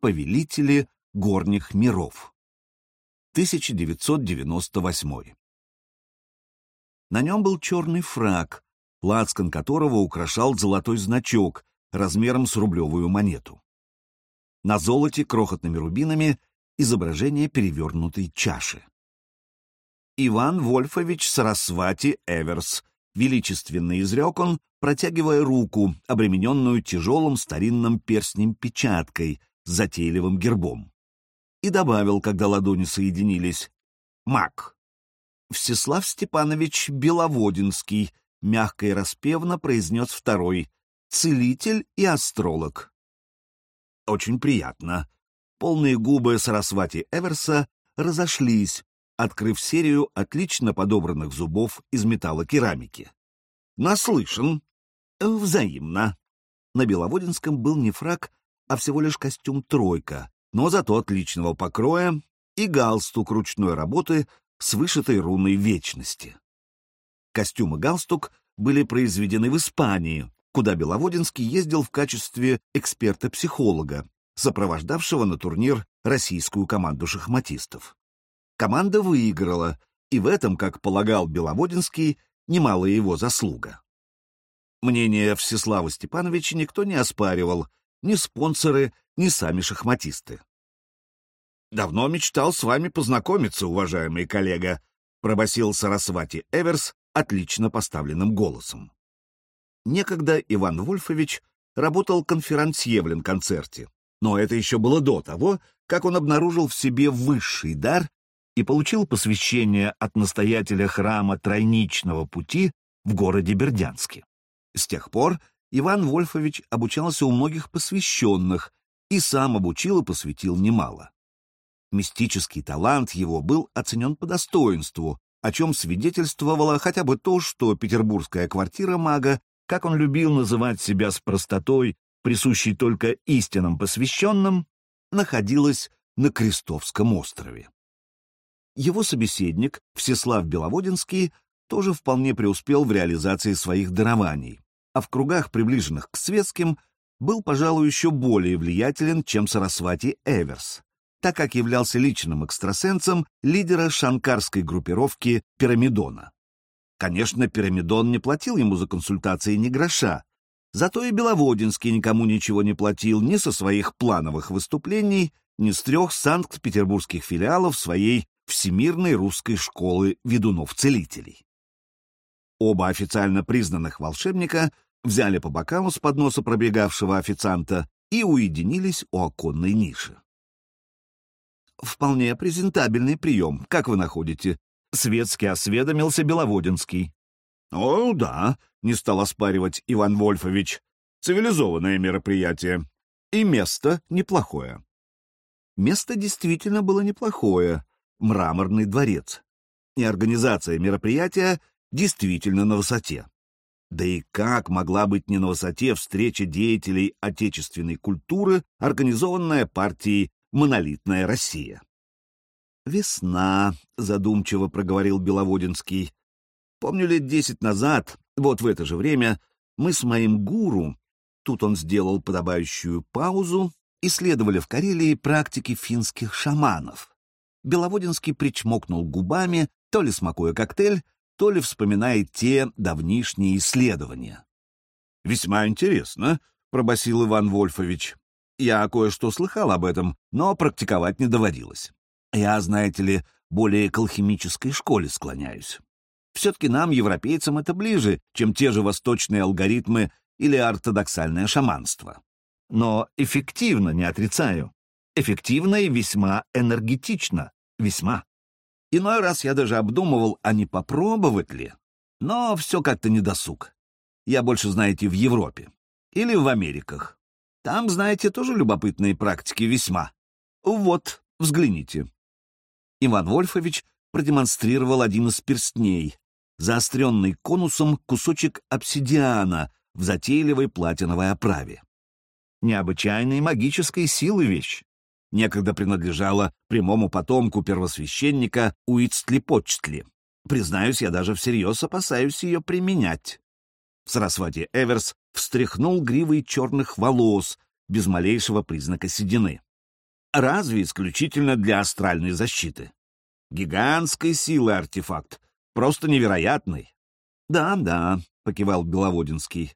повелители горних миров. 1998. На нем был черный фраг, лацкан которого украшал золотой значок размером с рублевую монету. На золоте крохотными рубинами изображение перевернутой чаши. Иван Вольфович Сарасвати Эверс, величественно изрек он, протягивая руку, обремененную тяжелым старинным перстнем-печаткой с затейливым гербом. И добавил, когда ладони соединились, «Маг». Всеслав Степанович Беловодинский, мягко и распевно произнес второй, «Целитель и астролог». Очень приятно. Полные губы Сарасвати Эверса разошлись, открыв серию отлично подобранных зубов из металлокерамики. Наслышан. Взаимно. На Беловодинском был не фраг, а всего лишь костюм «тройка», но зато отличного покроя и галстук ручной работы с вышитой руной вечности. Костюм и галстук были произведены в Испании, куда Беловодинский ездил в качестве эксперта-психолога, сопровождавшего на турнир российскую команду шахматистов. Команда выиграла, и в этом, как полагал Беловодинский, немалая его заслуга. Мнение Всеслава Степановича никто не оспаривал, ни спонсоры, ни сами шахматисты. «Давно мечтал с вами познакомиться, уважаемый коллега», пробасил Сарасвати Эверс отлично поставленным голосом. Некогда Иван Вольфович работал конферансье в Ленконцерте, но это еще было до того, как он обнаружил в себе высший дар и получил посвящение от настоятеля храма Тройничного пути в городе Бердянске. С тех пор Иван Вольфович обучался у многих посвященных и сам обучил и посвятил немало. Мистический талант его был оценен по достоинству, о чем свидетельствовало хотя бы то, что петербургская квартира мага, как он любил называть себя с простотой, присущей только истинным посвященным, находилась на Крестовском острове. Его собеседник, Всеслав Беловодинский, тоже вполне преуспел в реализации своих дарований, а в кругах, приближенных к светским, был, пожалуй, еще более влиятелен, чем Сарасвати Эверс, так как являлся личным экстрасенсом лидера шанкарской группировки Пирамидона. Конечно, Пирамидон не платил ему за консультации ни гроша, зато и Беловодинский никому ничего не платил ни со своих плановых выступлений, ни с трех санкт-петербургских филиалов своей Всемирной русской школы ведунов-целителей. Оба официально признанных волшебника взяли по бокалу с подноса пробегавшего официанта и уединились у оконной ниши. «Вполне презентабельный прием, как вы находите?» — светски осведомился Беловодинский. «О, да», — не стал оспаривать Иван Вольфович. «Цивилизованное мероприятие. И место неплохое». Место действительно было неплохое, мраморный дворец. И организация мероприятия действительно на высоте. Да и как могла быть не на высоте встреча деятелей отечественной культуры, организованная партией «Монолитная Россия»? «Весна», — задумчиво проговорил Беловодинский. «Помню, лет десять назад, вот в это же время, мы с моим гуру, тут он сделал подобающую паузу, исследовали в Карелии практики финских шаманов. Беловодинский причмокнул губами, то ли смакуя коктейль, то ли вспоминая те давнишние исследования. «Весьма интересно», — пробасил Иван Вольфович. «Я кое-что слыхал об этом, но практиковать не доводилось. Я, знаете ли, более к алхимической школе склоняюсь. Все-таки нам, европейцам, это ближе, чем те же восточные алгоритмы или ортодоксальное шаманство. Но эффективно, не отрицаю эффективно и весьма энергетично, весьма. Иной раз я даже обдумывал, а не попробовать ли, но все как-то недосуг. Я больше, знаете, в Европе или в Америках. Там, знаете, тоже любопытные практики весьма. Вот, взгляните. Иван Вольфович продемонстрировал один из перстней, заостренный конусом кусочек обсидиана в затейливой платиновой оправе. Необычайной магической силы вещь некогда принадлежала прямому потомку первосвященника Уитстли-Почтли. Признаюсь, я даже всерьез опасаюсь ее применять. Сарасвати Эверс встряхнул гривой черных волос, без малейшего признака седины. Разве исключительно для астральной защиты? Гигантской силы артефакт, просто невероятный. Да, да, покивал Беловодинский.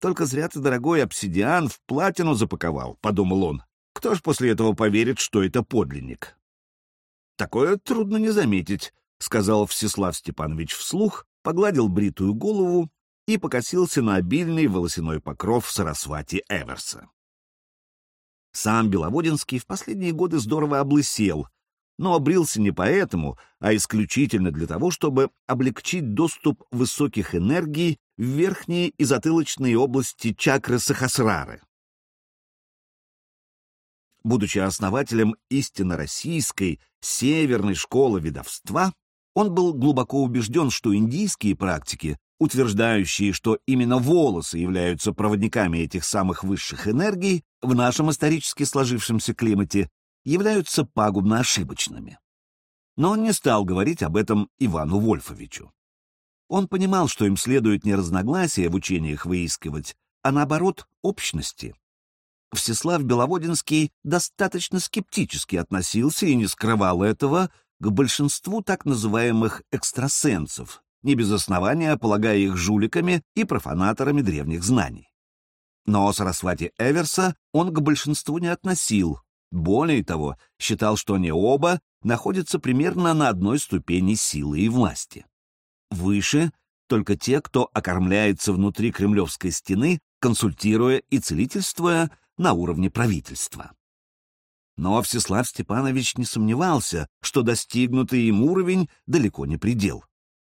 Только зря ты, дорогой обсидиан, в платину запаковал, подумал он. Кто ж после этого поверит, что это подлинник? Такое трудно не заметить, сказал Всеслав Степанович вслух, погладил бритую голову и покосился на обильный волосяной покров Сарасвати Эверса. Сам Беловодинский в последние годы здорово облысел, но обрился не поэтому, а исключительно для того, чтобы облегчить доступ высоких энергий в верхние и затылочные области чакры Сахасрары. Будучи основателем истинно российской северной школы ведовства, он был глубоко убежден, что индийские практики, утверждающие, что именно волосы являются проводниками этих самых высших энергий, в нашем исторически сложившемся климате являются пагубно ошибочными. Но он не стал говорить об этом Ивану Вольфовичу. Он понимал, что им следует не разногласия в учениях выискивать, а наоборот, общности. Всеслав Беловодинский достаточно скептически относился и не скрывал этого к большинству так называемых экстрасенсов, не без основания полагая их жуликами и профанаторами древних знаний. Но Сарасвати Эверса он к большинству не относил. Более того, считал, что они оба находятся примерно на одной ступени силы и власти. Выше только те, кто окормляется внутри кремлевской стены, консультируя и целительствуя на уровне правительства. Но Всеслав Степанович не сомневался, что достигнутый им уровень далеко не предел.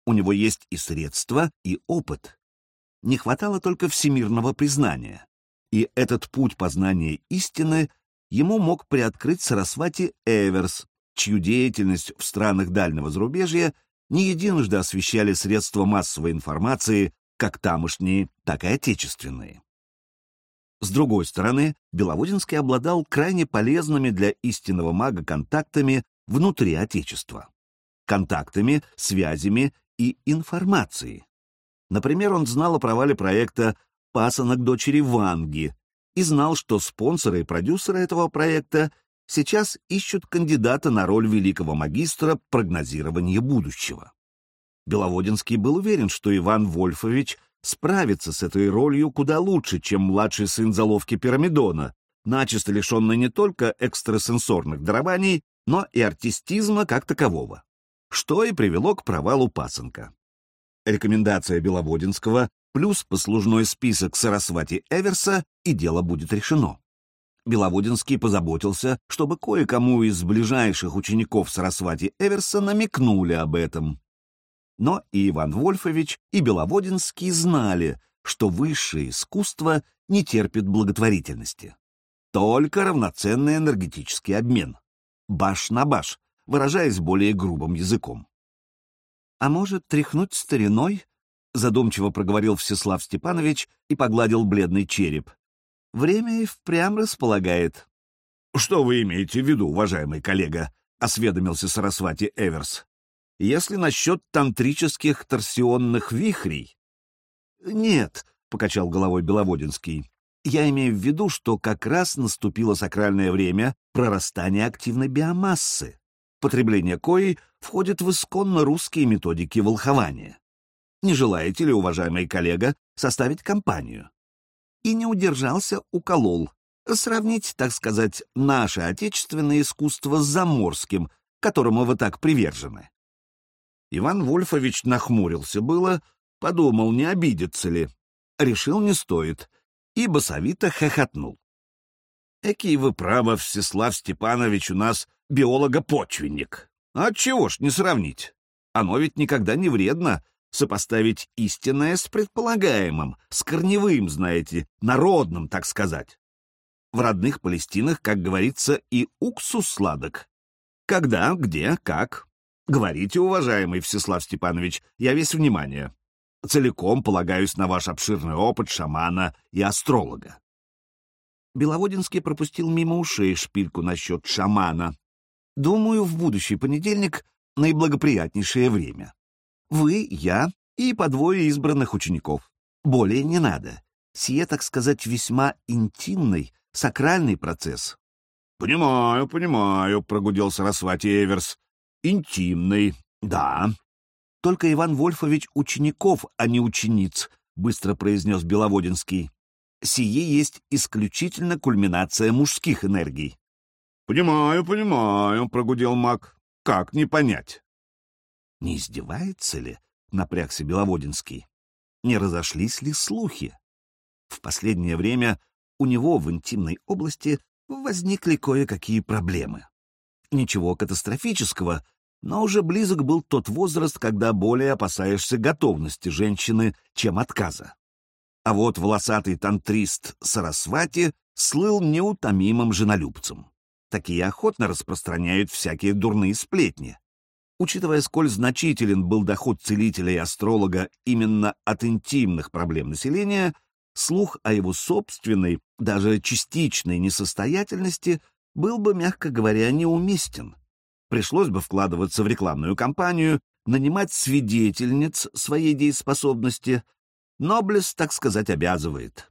У него есть и средства, и опыт. Не хватало только всемирного признания. И этот путь познания истины ему мог приоткрыть Сарасвати Эверс, чью деятельность в странах дальнего зарубежья не единожды освещали средства массовой информации, как тамошние, так и отечественные. С другой стороны, Беловодинский обладал крайне полезными для истинного мага контактами внутри Отечества. Контактами, связями и информацией. Например, он знал о провале проекта «Пасынок дочери Ванги» и знал, что спонсоры и продюсеры этого проекта сейчас ищут кандидата на роль великого магистра прогнозирования будущего. Беловодинский был уверен, что Иван Вольфович справится с этой ролью куда лучше, чем младший сын заловки Пирамидона, начисто лишенный не только экстрасенсорных дарований, но и артистизма как такового, что и привело к провалу пасынка рекомендация Беловодинского плюс послужной список Сарасвати Эверса, и дело будет решено. Беловодинский позаботился, чтобы кое-кому из ближайших учеников Сарасвати Эверса намекнули об этом. Но и Иван Вольфович, и Беловодинский знали, что высшее искусство не терпит благотворительности. Только равноценный энергетический обмен. Баш на баш, выражаясь более грубым языком. А может, тряхнуть стариной? Задумчиво проговорил Всеслав Степанович и погладил бледный череп. Время и впрямь располагает. Что вы имеете в виду, уважаемый коллега? осведомился Сарасвати Эверс. Если насчет тантрических торсионных вихрей. Нет, покачал головой Беловодинский. Я имею в виду, что как раз наступило сакральное время прорастания активной биомассы потребление кои входит в исконно русские методики волхования. Не желаете ли, уважаемый коллега, составить компанию? И не удержался, уколол. Сравнить, так сказать, наше отечественное искусство с заморским, которому вы так привержены. Иван Вольфович нахмурился было, подумал, не обидится ли. Решил, не стоит, и басовито хохотнул. Экий вы право, Всеслав Степанович, у нас биолога-почвенник. А чего ж не сравнить? Оно ведь никогда не вредно сопоставить истинное с предполагаемым, с корневым, знаете, народным, так сказать. В родных Палестинах, как говорится, и уксус сладок. Когда, где, как? Говорите, уважаемый Всеслав Степанович, я весь внимание. Целиком полагаюсь на ваш обширный опыт шамана и астролога. Беловодинский пропустил мимо ушей шпильку насчет шамана. Думаю, в будущий понедельник наиблагоприятнейшее время. Вы, я и по двое избранных учеников. Более не надо. Сие, так сказать, весьма интимный, сакральный процесс. Понимаю, понимаю, прогудел Сарасвати Эверс. Интимный, да. Только Иван Вольфович учеников, а не учениц, быстро произнес Беловодинский. Сие есть исключительно кульминация мужских энергий. Понимаю, понимаю, прогудел маг. Как не понять? Не издевается ли? Напрягся Беловодинский. Не разошлись ли слухи? В последнее время у него в интимной области возникли кое-какие проблемы. Ничего катастрофического, но уже близок был тот возраст, когда более опасаешься готовности женщины, чем отказа. А вот волосатый тантрист Сарасвати слыл неутомимым женолюбцем. Такие охотно распространяют всякие дурные сплетни. Учитывая, сколь значителен был доход целителя и астролога именно от интимных проблем населения, слух о его собственной, даже частичной несостоятельности был бы, мягко говоря, неуместен. Пришлось бы вкладываться в рекламную кампанию, нанимать свидетельниц своей дееспособности. Ноблес, так сказать, обязывает.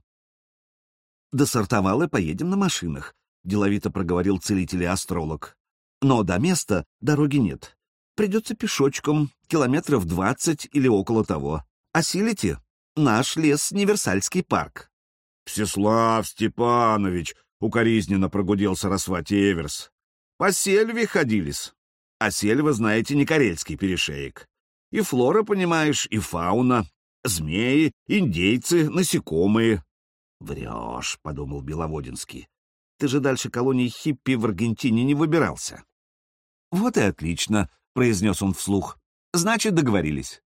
«Досортовал и поедем на машинах», — деловито проговорил целитель и астролог. «Но до места дороги нет. Придется пешочком, километров двадцать или около того. Осилите?» наш лес-Неверсальский парк. — Всеслав Степанович, — укоризненно прогудел Сарасвати Эверс, — по сельве ходились. А сельва, знаете, не карельский перешеек. И флора, понимаешь, и фауна, змеи, индейцы, насекомые. — Врешь, — подумал Беловодинский. — Ты же дальше колонии хиппи в Аргентине не выбирался. — Вот и отлично, — произнес он вслух. — Значит, договорились.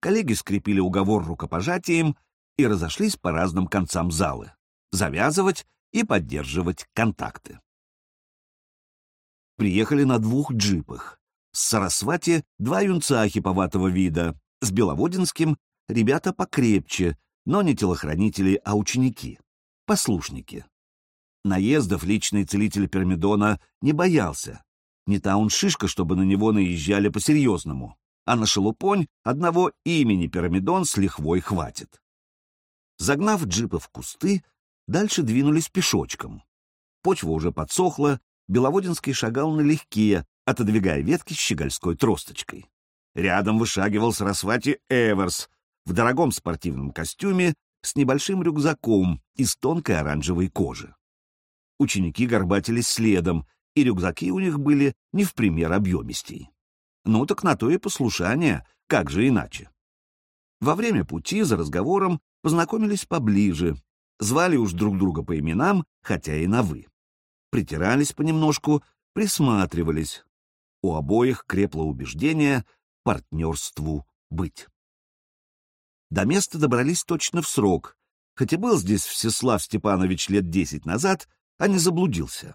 Коллеги скрепили уговор рукопожатием и разошлись по разным концам залы, завязывать и поддерживать контакты. Приехали на двух джипах. С Сарасвати два юнца хиповатого вида, с Беловодинским ребята покрепче, но не телохранители, а ученики, послушники. Наездов личный целитель Пермидона не боялся. Не та он шишка, чтобы на него наезжали по-серьезному а на шелупонь одного имени Пирамидон с лихвой хватит. Загнав джипы в кусты, дальше двинулись пешочком. Почва уже подсохла, Беловодинский шагал налегке, отодвигая ветки щегольской тросточкой. Рядом вышагивал Сарасвати Эверс в дорогом спортивном костюме с небольшим рюкзаком из тонкой оранжевой кожи. Ученики горбатились следом, и рюкзаки у них были не в пример объемистей. Ну так на то и послушание, как же иначе. Во время пути за разговором познакомились поближе, звали уж друг друга по именам, хотя и на «вы». Притирались понемножку, присматривались. У обоих крепло убеждение партнерству быть. До места добрались точно в срок, хотя был здесь Всеслав Степанович лет десять назад, а не заблудился.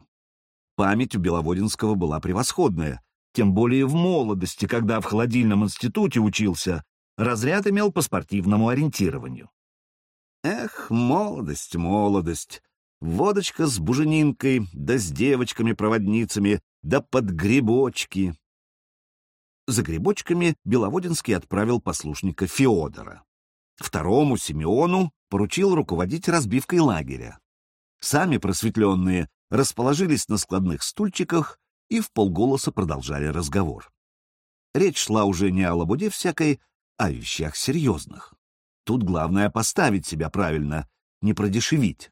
Память у Беловодинского была превосходная, тем более в молодости, когда в холодильном институте учился, разряд имел по спортивному ориентированию. Эх, молодость, молодость! Водочка с буженинкой, да с девочками-проводницами, да под грибочки. За грибочками Беловодинский отправил послушника Феодора. Второму, Симеону, поручил руководить разбивкой лагеря. Сами просветленные расположились на складных стульчиках и в полголоса продолжали разговор. Речь шла уже не о лабуде всякой, а о вещах серьезных. Тут главное поставить себя правильно, не продешевить.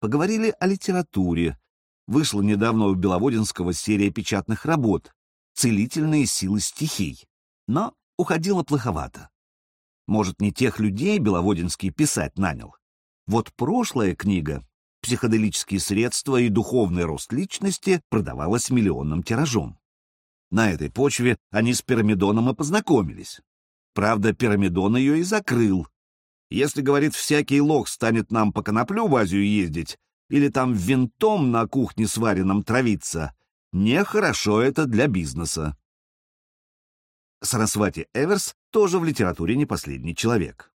Поговорили о литературе. Вышла недавно у Беловодинского серия печатных работ «Целительные силы стихий», но уходила плоховато. Может, не тех людей Беловодинский писать нанял. Вот прошлая книга психоделические средства и духовный рост личности продавалась миллионным тиражом. На этой почве они с Пирамидоном и познакомились. Правда, Пирамидон ее и закрыл. Если, говорит, всякий лох станет нам по коноплю в Азию ездить или там винтом на кухне сваренном травиться, нехорошо это для бизнеса. Сарасвати Эверс тоже в литературе не последний человек.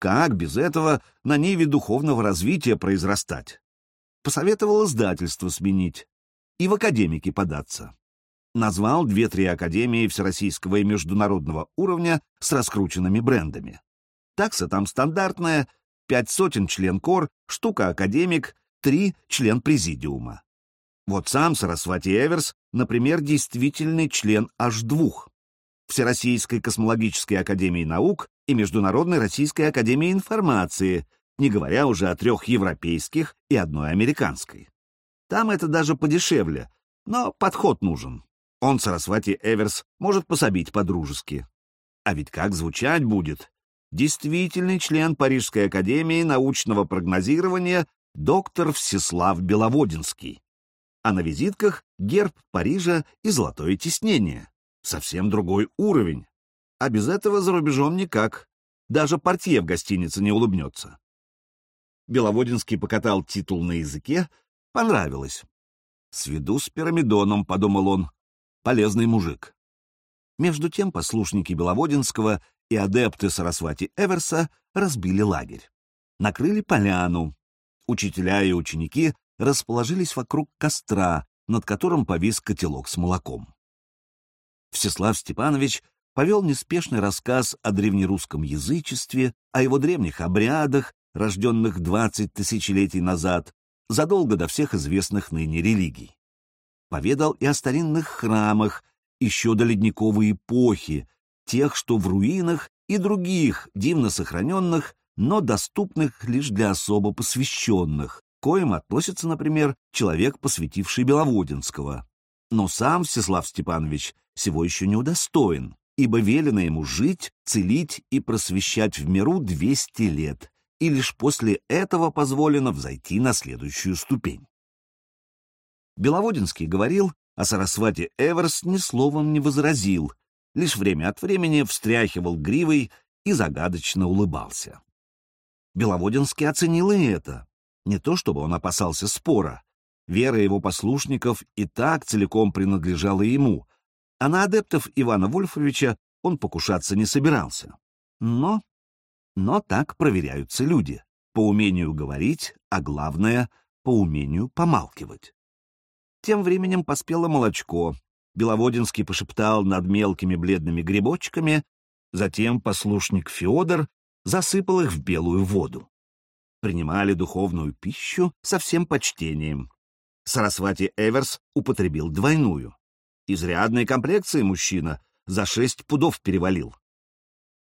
Как без этого на ниве духовного развития произрастать? посоветовал издательство сменить и в академики податься. Назвал две-три академии всероссийского и международного уровня с раскрученными брендами. Такса там стандартная, пять сотен член кор, штука академик, три член президиума. Вот сам Сарасвати Эверс, например, действительный член аж двух — Всероссийской космологической академии наук и Международной Российской академии информации, не говоря уже о трех европейских и одной американской. Там это даже подешевле, но подход нужен. Он, Сарасвати Эверс, может пособить по-дружески. А ведь как звучать будет? Действительный член Парижской академии научного прогнозирования доктор Всеслав Беловодинский. А на визитках герб Парижа и золотое тиснение. Совсем другой уровень. А без этого за рубежом никак. Даже портье в гостинице не улыбнется. Беловодинский покатал титул на языке, понравилось. «Сведу с пирамидоном», — подумал он, — «полезный мужик». Между тем послушники Беловодинского и адепты Сарасвати Эверса разбили лагерь. Накрыли поляну. Учителя и ученики расположились вокруг костра, над которым повис котелок с молоком. Всеслав Степанович повел неспешный рассказ о древнерусском язычестве, о его древних обрядах, рожденных двадцать тысячелетий назад, задолго до всех известных ныне религий. Поведал и о старинных храмах, еще до ледниковой эпохи, тех, что в руинах, и других, дивно сохраненных, но доступных лишь для особо посвященных, коим относится, например, человек, посвятивший Беловодинского. Но сам Всеслав Степанович всего еще не удостоен, ибо велено ему жить, целить и просвещать в миру 200 лет, и лишь после этого позволено взойти на следующую ступень. Беловодинский говорил, а Сарасвати Эверс ни словом не возразил, лишь время от времени встряхивал гривой и загадочно улыбался. Беловодинский оценил и это. Не то чтобы он опасался спора. Вера его послушников и так целиком принадлежала ему, а на адептов Ивана Вольфовича он покушаться не собирался. Но но так проверяются люди. По умению говорить, а главное — по умению помалкивать. Тем временем поспело молочко. Беловодинский пошептал над мелкими бледными грибочками, затем послушник Федор засыпал их в белую воду. Принимали духовную пищу со всем почтением. Сарасвати Эверс употребил двойную. Изрядной комплекции мужчина, за шесть пудов перевалил.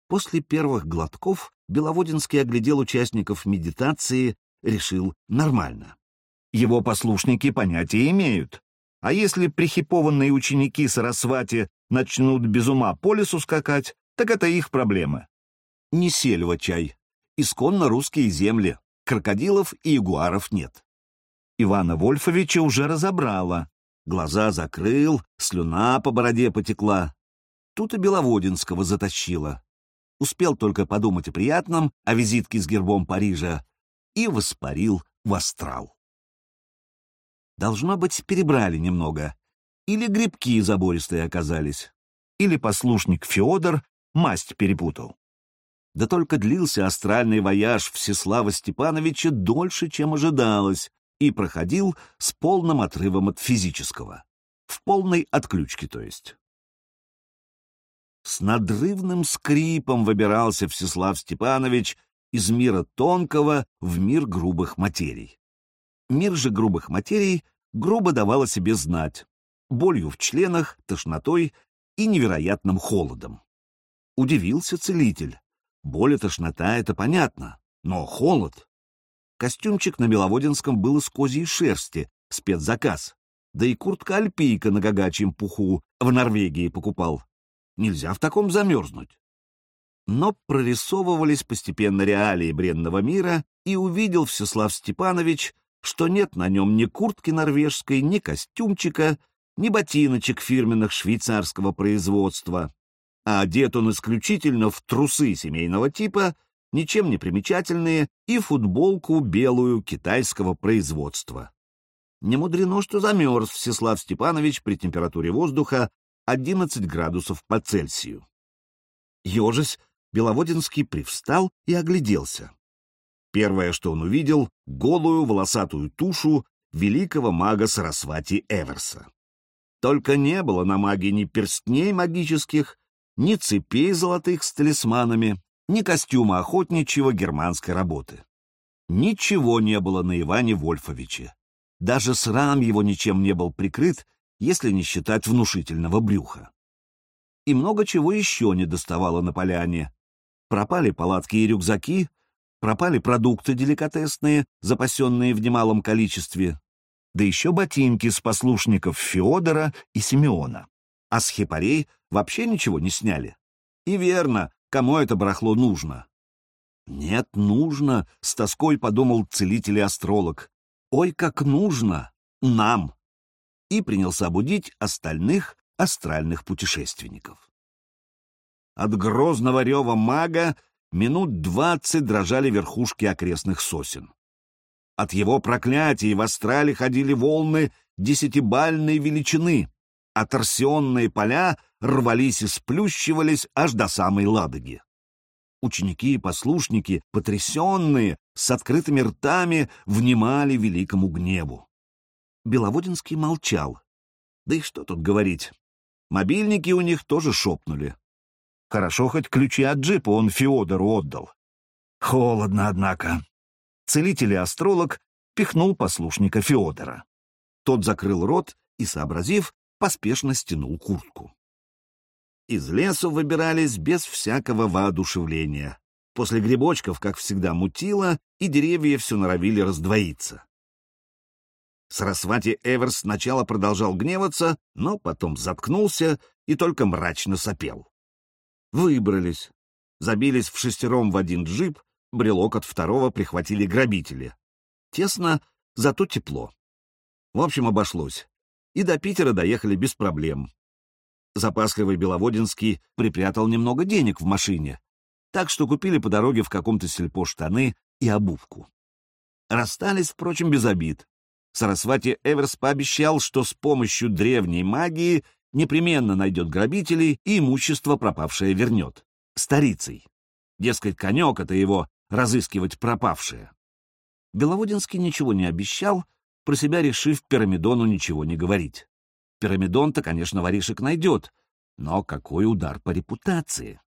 После первых глотков Беловодинский оглядел участников медитации, решил нормально. Его послушники понятия имеют. А если прихипованные ученики Сарасвати начнут без ума по лесу скакать, так это их проблемы. Не сельва чай. Исконно русские земли. Крокодилов и ягуаров нет. Ивана Вольфовича уже разобрала. Глаза закрыл, слюна по бороде потекла. Тут и Беловодинского затащила успел только подумать о приятном, о визитке с гербом Парижа, и воспарил в астрал. Должно быть, перебрали немного. Или грибки забористые оказались, или послушник Федор масть перепутал. Да только длился астральный вояж Всеслава Степановича дольше, чем ожидалось, и проходил с полным отрывом от физического. В полной отключке, то есть. С надрывным скрипом выбирался Всеслав Степанович из мира тонкого в мир грубых материй. Мир же грубых материй грубо давал о себе знать, болью в членах, тошнотой и невероятным холодом. Удивился целитель. Боль и тошнота — это понятно, но холод... Костюмчик на Беловодинском был из козьей шерсти, спецзаказ. Да и куртка-альпийка на гагачьем пуху в Норвегии покупал. Нельзя в таком замерзнуть. Но прорисовывались постепенно реалии бренного мира, и увидел Всеслав Степанович, что нет на нем ни куртки норвежской, ни костюмчика, ни ботиночек фирменных швейцарского производства, а одет он исключительно в трусы семейного типа, ничем не примечательные, и футболку белую китайского производства. Не мудрено, что замерз Всеслав Степанович при температуре воздуха 11 градусов по Цельсию. Ежась, Беловодинский привстал и огляделся. Первое, что он увидел — голую волосатую тушу великого мага Сарасвати Эверса. Только не было на маге ни перстней магических, ни цепей золотых с талисманами, ни костюма охотничьего германской работы. Ничего не было на Иване Вольфовиче. даже срам его ничем не был прикрыт, если не считать внушительного брюха. И много чего еще не доставало на поляне. Пропали палатки и рюкзаки, пропали продукты деликатесные, запасенные в немалом количестве, да еще ботинки с послушников Феодора и Симеона. А с хипарей вообще ничего не сняли. И верно, кому это барахло нужно? Нет, нужно, с тоской подумал целитель и астролог. Ой, как нужно! Нам! И принялся будить остальных астральных путешественников. От грозного рева мага минут двадцать дрожали верхушки окрестных сосен. От его проклятий в астрале ходили волны десятибальной величины, а торсионные поля рвались и сплющивались аж до самой Ладоги. Ученики и послушники, потрясенные, с открытыми ртами, внимали великому гневу. Беловодинский молчал. Да и что тут говорить? Мобильники у них тоже шепнули. Хорошо, хоть ключи от джипа он Феодору отдал. Холодно, однако. Целитель и астролог пихнул послушника Феодора. Тот закрыл рот и, сообразив, поспешно стянул куртку. Из лесу выбирались без всякого воодушевления. После грибочков, как всегда, мутило, и деревья все норовили раздвоиться. Сарасвати Эверс сначала продолжал гневаться, но потом заткнулся и только мрачно сопел. Выбрались. Забились в шестером в один джип, брелок от второго прихватили грабители. Тесно, зато тепло. В общем, обошлось. И до Питера доехали без проблем. Запасливый Беловодинский припрятал немного денег в машине, так что купили по дороге в каком-то сельпо штаны и обувку. Расстались, впрочем, без обид. Сарасвати Эверс пообещал, что с помощью древней магии непременно найдет грабителей и имущество пропавшее вернет. Старицей. Дескать, конек — это его разыскивать пропавшее. Беловодинский ничего не обещал, про себя решив Пирамидону ничего не говорить. Пирамидон-то, конечно, воришек найдет, но какой удар по репутации?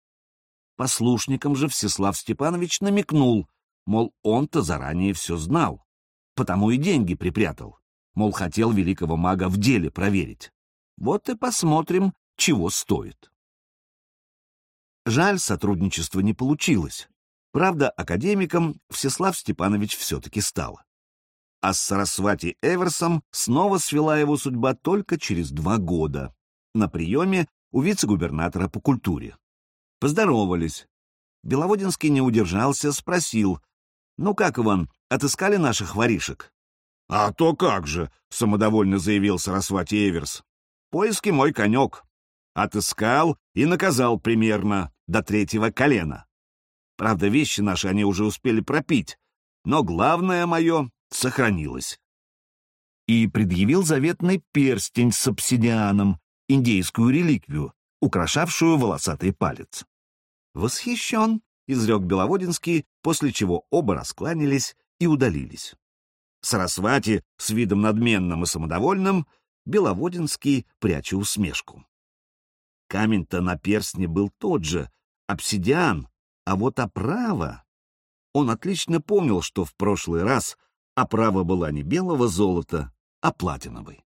Послушникам же Всеслав Степанович намекнул, мол, он-то заранее все знал, потому и деньги припрятал, мол, хотел великого мага в деле проверить. Вот и посмотрим, чего стоит. Жаль, сотрудничество не получилось. Правда, академиком Всеслав Степанович все-таки стал. А с Сарасвати Эверсом снова свела его судьба только через два года на приеме у вице-губернатора по культуре. Поздоровались. Беловодинский не удержался, спросил. «Ну как, Иван, отыскали наших воришек?» «А то как же!» — самодовольно заявил Сарасвати Эверс. «Поиски мой конек. Отыскал и наказал примерно до третьего колена. Правда, вещи наши они уже успели пропить, но главное мое сохранилось. И предъявил заветный перстень с обсидианом, индейскую реликвию, украшавшую волосатый палец. «Восхищен», — изрек Беловодинский, после чего оба раскланялись и удалились. Сарасвати с видом надменным и самодовольным, Беловодинский пряча усмешку. Камень-то на перстне был тот же, обсидиан, а вот оправа... Он отлично помнил, что в прошлый раз оправа была не белого золота, а платиновой.